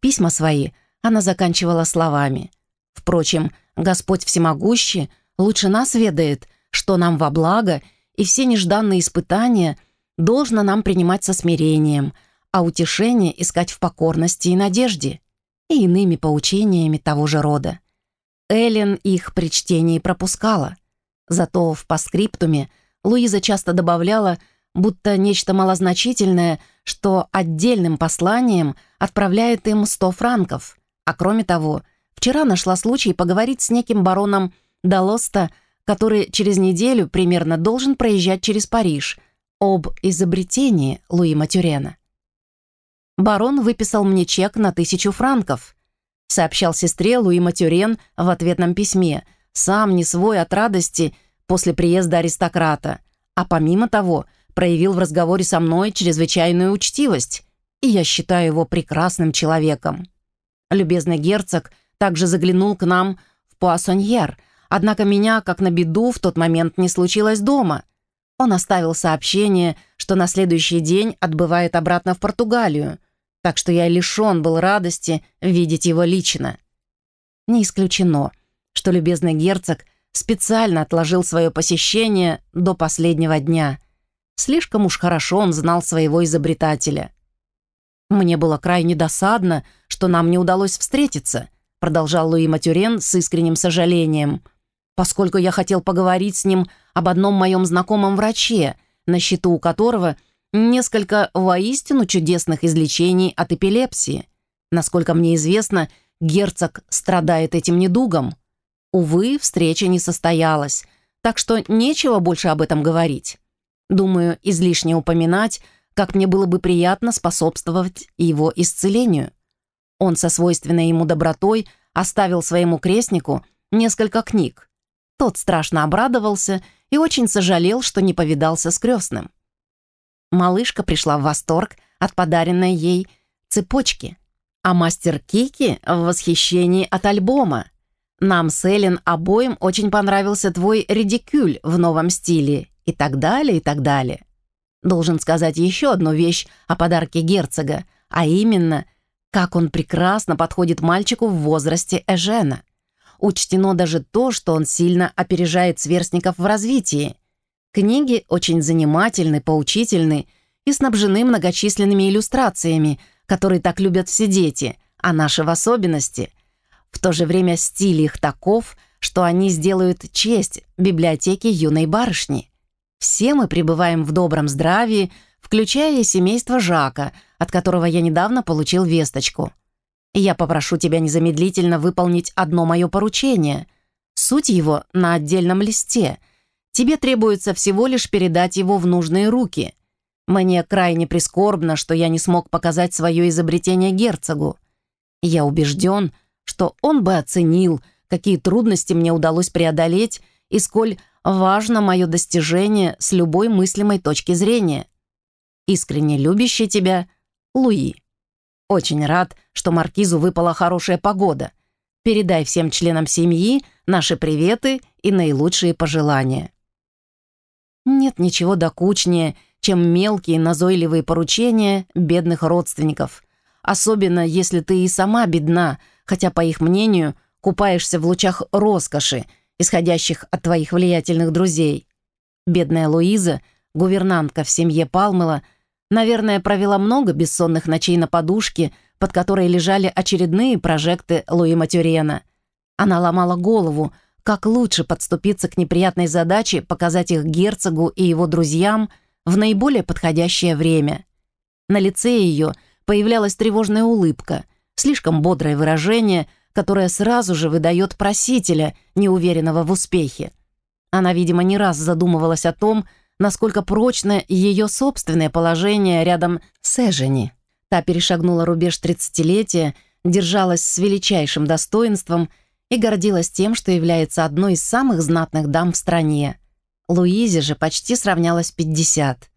Письма свои она заканчивала словами. «Впрочем, Господь всемогущий лучше нас ведает, что нам во благо, и все нежданные испытания должно нам принимать со смирением, а утешение искать в покорности и надежде, и иными поучениями того же рода. Эллен их при чтении пропускала. Зато в паскриптуме Луиза часто добавляла, будто нечто малозначительное, что отдельным посланием отправляет им сто франков. А кроме того, вчера нашла случай поговорить с неким бароном Далоста, который через неделю примерно должен проезжать через Париж, об изобретении Луи Матюрена. Барон выписал мне чек на тысячу франков, сообщал сестре Луи Матюрен в ответном письме, сам не свой от радости после приезда аристократа, а помимо того проявил в разговоре со мной чрезвычайную учтивость, и я считаю его прекрасным человеком. Любезный герцог также заглянул к нам в Пуассоньер, однако меня, как на беду, в тот момент не случилось дома. Он оставил сообщение, что на следующий день отбывает обратно в Португалию, так что я лишён был радости видеть его лично. Не исключено, что любезный герцог специально отложил свое посещение до последнего дня. Слишком уж хорошо он знал своего изобретателя. «Мне было крайне досадно, что нам не удалось встретиться», продолжал Луи Матюрен с искренним сожалением, поскольку я хотел поговорить с ним об одном моем знакомом враче, на счету у которого – несколько воистину чудесных излечений от эпилепсии. Насколько мне известно, герцог страдает этим недугом. Увы, встреча не состоялась, так что нечего больше об этом говорить. Думаю, излишне упоминать, как мне было бы приятно способствовать его исцелению. Он со свойственной ему добротой оставил своему крестнику несколько книг. Тот страшно обрадовался и очень сожалел, что не повидался с крестным. Малышка пришла в восторг от подаренной ей цепочки, а мастер Кики в восхищении от альбома. Нам с Эллен обоим очень понравился твой редикюль в новом стиле и так далее, и так далее. Должен сказать еще одну вещь о подарке герцога, а именно, как он прекрасно подходит мальчику в возрасте Эжена. Учтено даже то, что он сильно опережает сверстников в развитии – Книги очень занимательны, поучительны и снабжены многочисленными иллюстрациями, которые так любят все дети, а наши в особенности. В то же время стиль их таков, что они сделают честь библиотеке юной барышни. Все мы пребываем в добром здравии, включая и семейство Жака, от которого я недавно получил весточку. Я попрошу тебя незамедлительно выполнить одно мое поручение. Суть его на отдельном листе — Тебе требуется всего лишь передать его в нужные руки. Мне крайне прискорбно, что я не смог показать свое изобретение герцогу. Я убежден, что он бы оценил, какие трудности мне удалось преодолеть и сколь важно мое достижение с любой мыслимой точки зрения. Искренне любящий тебя, Луи. Очень рад, что Маркизу выпала хорошая погода. Передай всем членам семьи наши приветы и наилучшие пожелания. Нет ничего докучнее, чем мелкие назойливые поручения бедных родственников. Особенно, если ты и сама бедна, хотя, по их мнению, купаешься в лучах роскоши, исходящих от твоих влиятельных друзей. Бедная Луиза, гувернантка в семье Палмела, наверное, провела много бессонных ночей на подушке, под которой лежали очередные прожекты Луи Матюрена. Она ломала голову, как лучше подступиться к неприятной задаче показать их герцогу и его друзьям в наиболее подходящее время. На лице ее появлялась тревожная улыбка, слишком бодрое выражение, которое сразу же выдает просителя, неуверенного в успехе. Она, видимо, не раз задумывалась о том, насколько прочно ее собственное положение рядом с Эжени. Та перешагнула рубеж тридцатилетия, держалась с величайшим достоинством и гордилась тем, что является одной из самых знатных дам в стране. Луизе же почти сравнялась 50.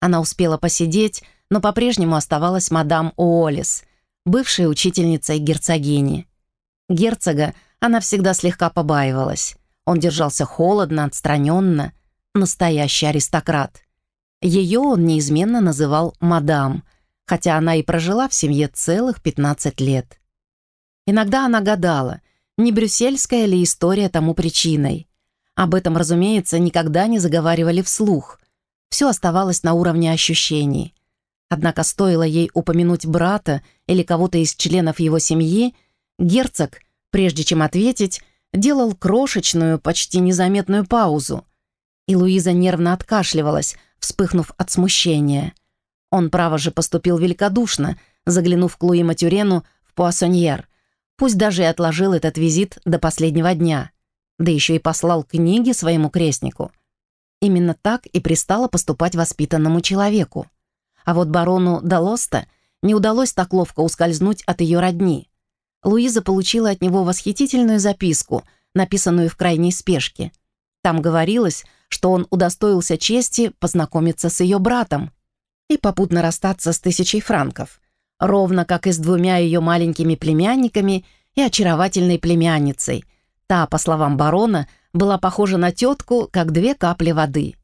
Она успела посидеть, но по-прежнему оставалась мадам Уоллес, бывшей учительницей герцогини. Герцога она всегда слегка побаивалась. Он держался холодно, отстраненно, настоящий аристократ. Ее он неизменно называл «мадам», хотя она и прожила в семье целых 15 лет. Иногда она гадала, не брюссельская ли история тому причиной. Об этом, разумеется, никогда не заговаривали вслух. Все оставалось на уровне ощущений. Однако стоило ей упомянуть брата или кого-то из членов его семьи, герцог, прежде чем ответить, делал крошечную, почти незаметную паузу. И Луиза нервно откашливалась, вспыхнув от смущения. Он, право же, поступил великодушно, заглянув к Луи Матюрену в Пуассоньер, пусть даже и отложил этот визит до последнего дня, да еще и послал книги своему крестнику. Именно так и пристало поступать воспитанному человеку. А вот барону Далоста не удалось так ловко ускользнуть от ее родни. Луиза получила от него восхитительную записку, написанную в крайней спешке. Там говорилось, что он удостоился чести познакомиться с ее братом и попутно расстаться с тысячей франков, ровно как и с двумя ее маленькими племянниками и очаровательной племянницей. Та, по словам барона, была похожа на тетку, как две капли воды.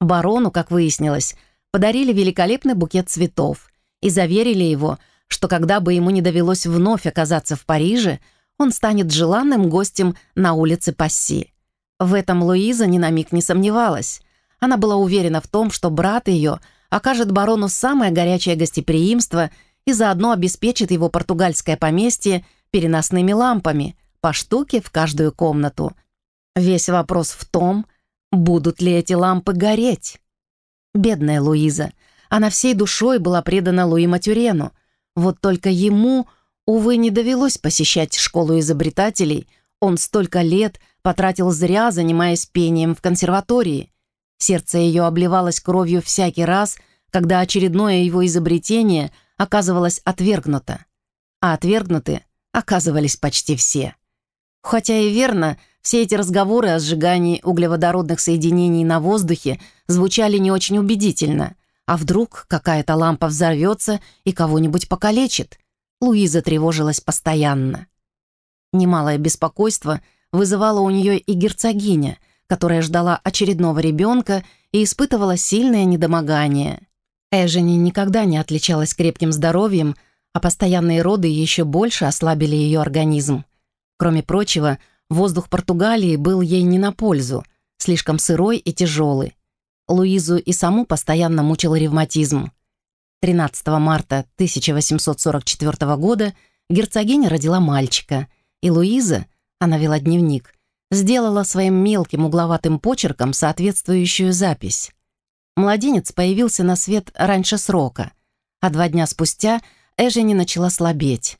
Барону, как выяснилось, подарили великолепный букет цветов и заверили его, что когда бы ему не довелось вновь оказаться в Париже, он станет желанным гостем на улице Пасси. В этом Луиза ни на миг не сомневалась. Она была уверена в том, что брат ее окажет барону самое горячее гостеприимство и заодно обеспечит его португальское поместье переносными лампами, по штуке в каждую комнату. Весь вопрос в том, будут ли эти лампы гореть. Бедная Луиза. Она всей душой была предана Луи Матюрену. Вот только ему, увы, не довелось посещать школу изобретателей. Он столько лет потратил зря, занимаясь пением в консерватории. Сердце ее обливалось кровью всякий раз, когда очередное его изобретение оказывалось отвергнуто. А отвергнуты оказывались почти все. Хотя и верно, все эти разговоры о сжигании углеводородных соединений на воздухе звучали не очень убедительно. А вдруг какая-то лампа взорвется и кого-нибудь покалечит? Луиза тревожилась постоянно. Немалое беспокойство вызывала у нее и герцогиня, которая ждала очередного ребенка и испытывала сильное недомогание. Эжени никогда не отличалась крепким здоровьем, а постоянные роды еще больше ослабили ее организм. Кроме прочего, Воздух Португалии был ей не на пользу, слишком сырой и тяжелый. Луизу и саму постоянно мучил ревматизм. 13 марта 1844 года герцогиня родила мальчика, и Луиза, она вела дневник, сделала своим мелким угловатым почерком соответствующую запись. Младенец появился на свет раньше срока, а два дня спустя Эжени начала слабеть.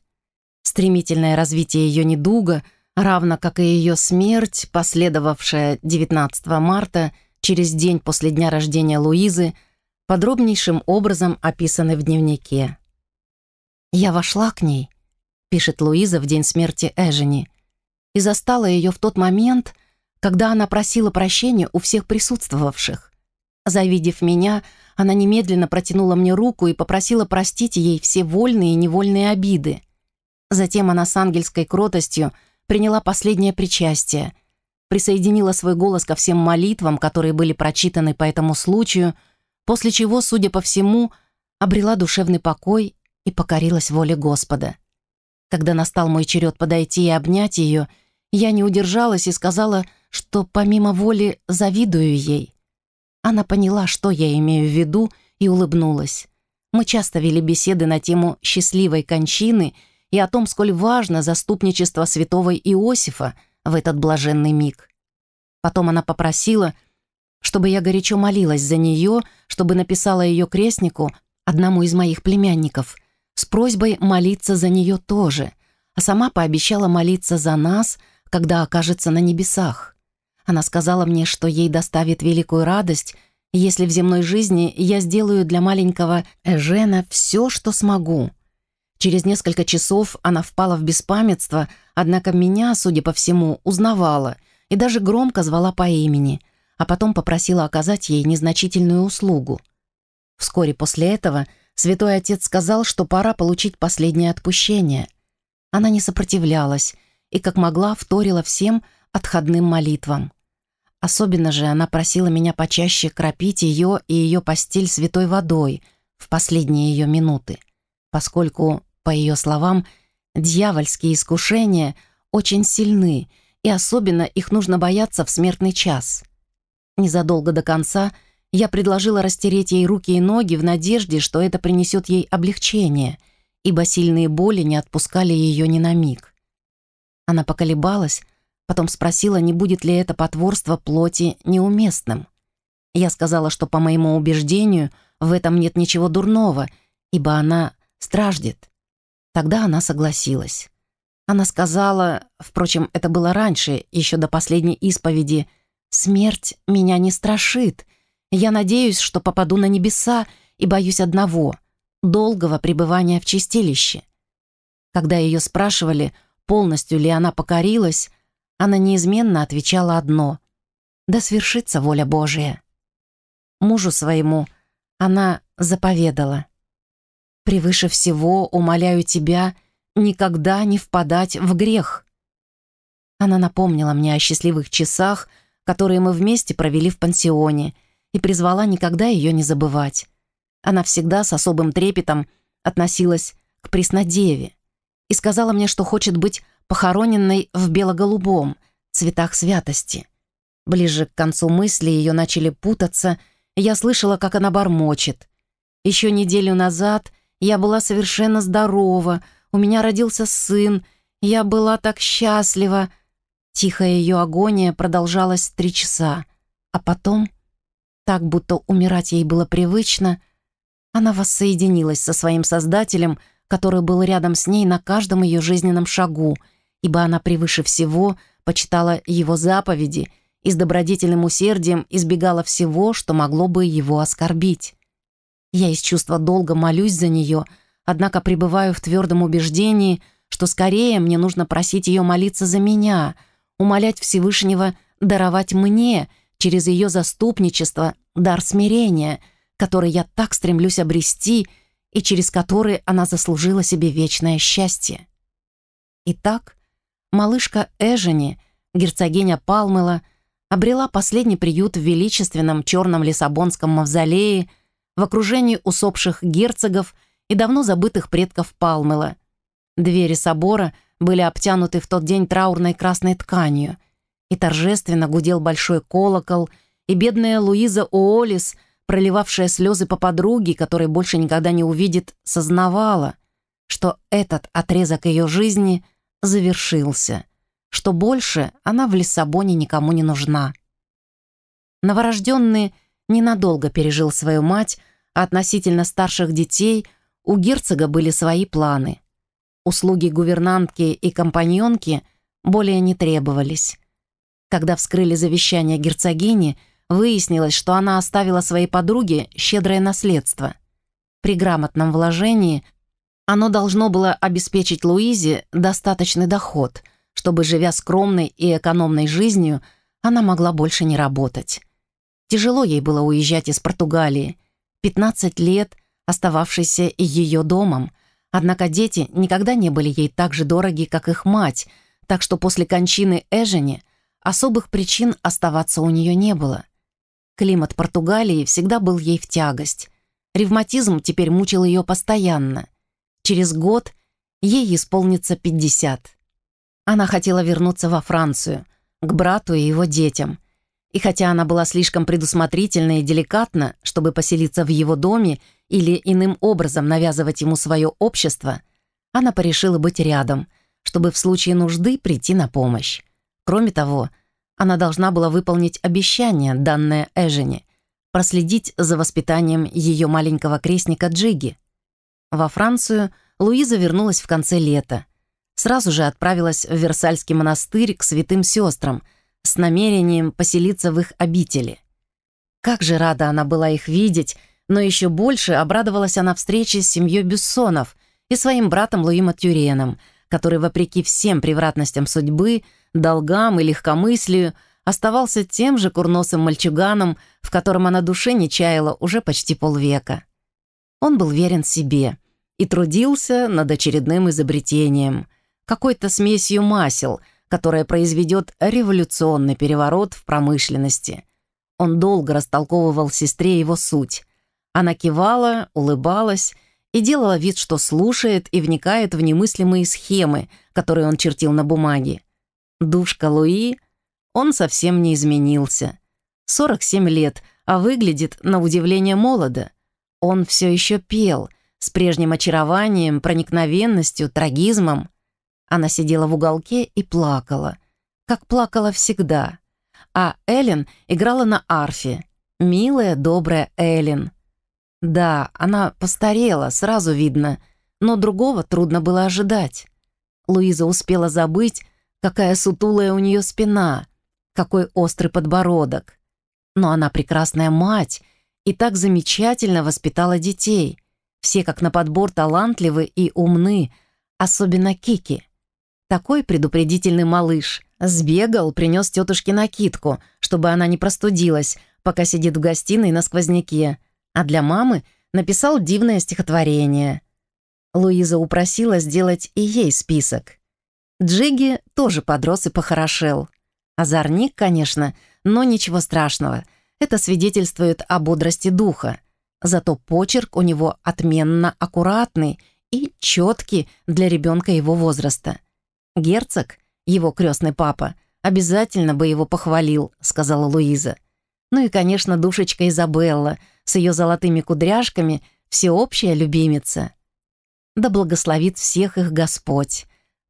Стремительное развитие ее недуга – равно как и ее смерть, последовавшая 19 марта, через день после дня рождения Луизы, подробнейшим образом описаны в дневнике. «Я вошла к ней», — пишет Луиза в день смерти Эжени, и застала ее в тот момент, когда она просила прощения у всех присутствовавших. Завидев меня, она немедленно протянула мне руку и попросила простить ей все вольные и невольные обиды. Затем она с ангельской кротостью — приняла последнее причастие, присоединила свой голос ко всем молитвам, которые были прочитаны по этому случаю, после чего, судя по всему, обрела душевный покой и покорилась воле Господа. Когда настал мой черед подойти и обнять ее, я не удержалась и сказала, что помимо воли завидую ей. Она поняла, что я имею в виду, и улыбнулась. Мы часто вели беседы на тему счастливой кончины — и о том, сколь важно заступничество святого Иосифа в этот блаженный миг. Потом она попросила, чтобы я горячо молилась за нее, чтобы написала ее крестнику, одному из моих племянников, с просьбой молиться за нее тоже, а сама пообещала молиться за нас, когда окажется на небесах. Она сказала мне, что ей доставит великую радость, если в земной жизни я сделаю для маленького Эжена все, что смогу. Через несколько часов она впала в беспамятство, однако меня, судя по всему, узнавала и даже громко звала по имени, а потом попросила оказать ей незначительную услугу. Вскоре после этого святой отец сказал, что пора получить последнее отпущение. Она не сопротивлялась и, как могла, вторила всем отходным молитвам. Особенно же она просила меня почаще кропить ее и ее постель святой водой в последние ее минуты, поскольку по ее словам, Дьявольские искушения очень сильны, и особенно их нужно бояться в смертный час. Незадолго до конца я предложила растереть ей руки и ноги в надежде, что это принесет ей облегчение, ибо сильные боли не отпускали ее ни на миг. Она поколебалась, потом спросила, не будет ли это потворство плоти неуместным. Я сказала, что, по моему убеждению, в этом нет ничего дурного, ибо она страждет. Тогда она согласилась. Она сказала, впрочем, это было раньше, еще до последней исповеди, «Смерть меня не страшит. Я надеюсь, что попаду на небеса и боюсь одного — долгого пребывания в чистилище». Когда ее спрашивали, полностью ли она покорилась, она неизменно отвечала одно — «Да свершится воля Божия». Мужу своему она заповедала — Превыше всего умоляю тебя никогда не впадать в грех». Она напомнила мне о счастливых часах, которые мы вместе провели в пансионе, и призвала никогда ее не забывать. Она всегда с особым трепетом относилась к Преснодеве и сказала мне, что хочет быть похороненной в бело-голубом, цветах святости. Ближе к концу мысли ее начали путаться, и я слышала, как она бормочет. Еще неделю назад я была совершенно здорова, у меня родился сын, я была так счастлива. Тихая ее агония продолжалась три часа, а потом, так будто умирать ей было привычно, она воссоединилась со своим Создателем, который был рядом с ней на каждом ее жизненном шагу, ибо она превыше всего почитала его заповеди и с добродетельным усердием избегала всего, что могло бы его оскорбить. Я из чувства долга молюсь за нее, однако пребываю в твердом убеждении, что скорее мне нужно просить ее молиться за меня, умолять Всевышнего даровать мне через ее заступничество дар смирения, который я так стремлюсь обрести и через который она заслужила себе вечное счастье. Итак, малышка Эжени, герцогиня Палмела, обрела последний приют в величественном черном лиссабонском мавзолее в окружении усопших герцогов и давно забытых предков Палмела. Двери собора были обтянуты в тот день траурной красной тканью, и торжественно гудел большой колокол, и бедная Луиза Уоллес, проливавшая слезы по подруге, которой больше никогда не увидит, сознавала, что этот отрезок ее жизни завершился, что больше она в Лиссабоне никому не нужна. Новорожденный ненадолго пережил свою мать, а относительно старших детей у герцога были свои планы. Услуги гувернантки и компаньонки более не требовались. Когда вскрыли завещание герцогини, выяснилось, что она оставила своей подруге щедрое наследство. При грамотном вложении оно должно было обеспечить Луизе достаточный доход, чтобы, живя скромной и экономной жизнью, она могла больше не работать. Тяжело ей было уезжать из Португалии. 15 лет, остававшейся ее домом. Однако дети никогда не были ей так же дороги, как их мать, так что после кончины Эжени особых причин оставаться у нее не было. Климат Португалии всегда был ей в тягость. Ревматизм теперь мучил ее постоянно. Через год ей исполнится 50. Она хотела вернуться во Францию, к брату и его детям – и хотя она была слишком предусмотрительна и деликатна, чтобы поселиться в его доме или иным образом навязывать ему свое общество, она порешила быть рядом, чтобы в случае нужды прийти на помощь. Кроме того, она должна была выполнить обещание, данное Эжене, проследить за воспитанием ее маленького крестника Джиги. Во Францию Луиза вернулась в конце лета. Сразу же отправилась в Версальский монастырь к святым сестрам – с намерением поселиться в их обители. Как же рада она была их видеть, но еще больше обрадовалась она встрече с семьей Бюссонов и своим братом Луи Матюреном, который, вопреки всем превратностям судьбы, долгам и легкомыслию, оставался тем же курносым мальчуганом, в котором она душе не чаяла уже почти полвека. Он был верен себе и трудился над очередным изобретением, какой-то смесью масел — которая произведет революционный переворот в промышленности. Он долго растолковывал сестре его суть. Она кивала, улыбалась и делала вид, что слушает и вникает в немыслимые схемы, которые он чертил на бумаге. Душка Луи, он совсем не изменился. 47 лет, а выглядит, на удивление, молодо. Он все еще пел, с прежним очарованием, проникновенностью, трагизмом. Она сидела в уголке и плакала, как плакала всегда. А Эллен играла на арфе. Милая, добрая Эллен. Да, она постарела, сразу видно, но другого трудно было ожидать. Луиза успела забыть, какая сутулая у нее спина, какой острый подбородок. Но она прекрасная мать и так замечательно воспитала детей. Все как на подбор талантливы и умны, особенно Кики. Такой предупредительный малыш. Сбегал, принес тетушке накидку, чтобы она не простудилась, пока сидит в гостиной на сквозняке, а для мамы написал дивное стихотворение. Луиза упросила сделать и ей список. Джиги тоже подрос и похорошел. Озорник, конечно, но ничего страшного. Это свидетельствует о бодрости духа. Зато почерк у него отменно аккуратный и четкий для ребенка его возраста. Герцог, его крестный папа, обязательно бы его похвалил, сказала Луиза. Ну и, конечно, душечка Изабелла с ее золотыми кудряшками, всеобщая любимица. «Да благословит всех их Господь»,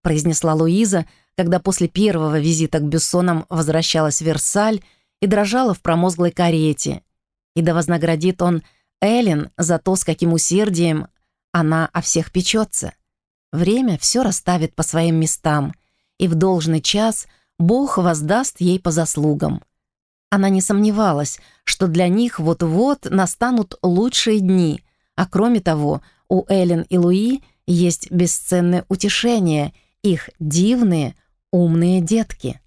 произнесла Луиза, когда после первого визита к Бюссонам возвращалась в Версаль и дрожала в промозглой карете. И да вознаградит он Эллен за то, с каким усердием она о всех печется. Время все расставит по своим местам, и в должный час Бог воздаст ей по заслугам. Она не сомневалась, что для них вот-вот настанут лучшие дни, а кроме того, у Эллен и Луи есть бесценное утешение, их дивные, умные детки.